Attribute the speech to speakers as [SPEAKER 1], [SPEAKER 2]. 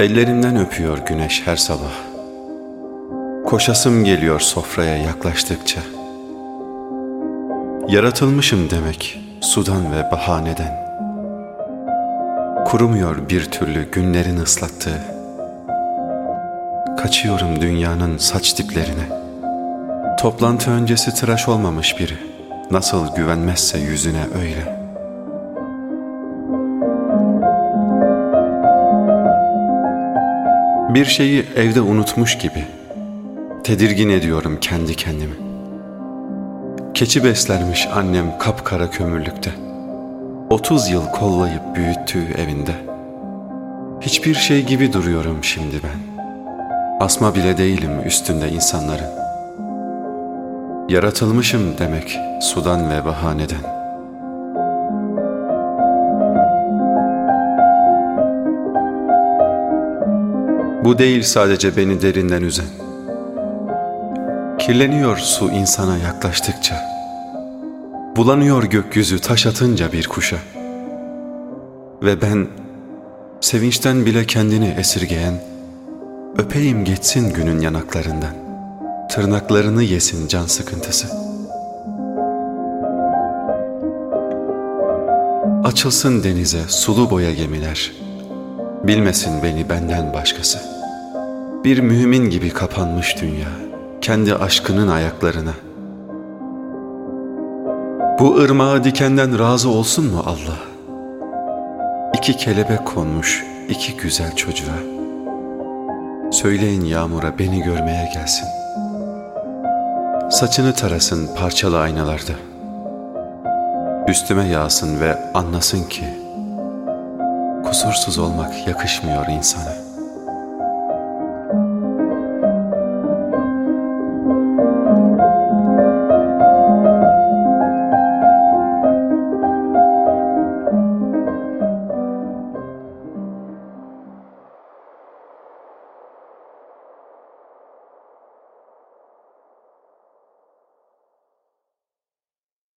[SPEAKER 1] Ellerinden öpüyor güneş her sabah. Koşasım geliyor sofraya yaklaştıkça. Yaratılmışım demek sudan ve bahaneden. Kurumuyor bir türlü günlerin ıslattığı. Kaçıyorum dünyanın saç diplerine. Toplantı öncesi tıraş olmamış biri. Nasıl güvenmezse yüzüne öyle.'' Bir şeyi evde unutmuş gibi tedirgin ediyorum kendi kendimi. Keçi beslermiş annem kapkara kömürlükte. Otuz yıl kollayıp büyüttüğü evinde. Hiçbir şey gibi duruyorum şimdi ben. Asma bile değilim üstünde insanların. Yaratılmışım demek sudan ve bahaneden.'' Bu değil sadece beni derinden üzen. Kirleniyor su insana yaklaştıkça. Bulanıyor gökyüzü taş atınca bir kuşa. Ve ben sevinçten bile kendini esirgeyen, öpeyim geçsin günün yanaklarından. Tırnaklarını yesin can sıkıntısı. Açılsın denize sulu boya gemiler. Bilmesin beni benden başkası. Bir mümin gibi kapanmış dünya, kendi aşkının ayaklarına. Bu ırmağı dikenden razı olsun mu Allah? İki kelebek konmuş iki güzel çocuğa. Söyleyin yağmura beni görmeye gelsin. Saçını tarasın parçalı aynalarda. Üstüme yağsın ve anlasın ki kusursuz olmak yakışmıyor insana.''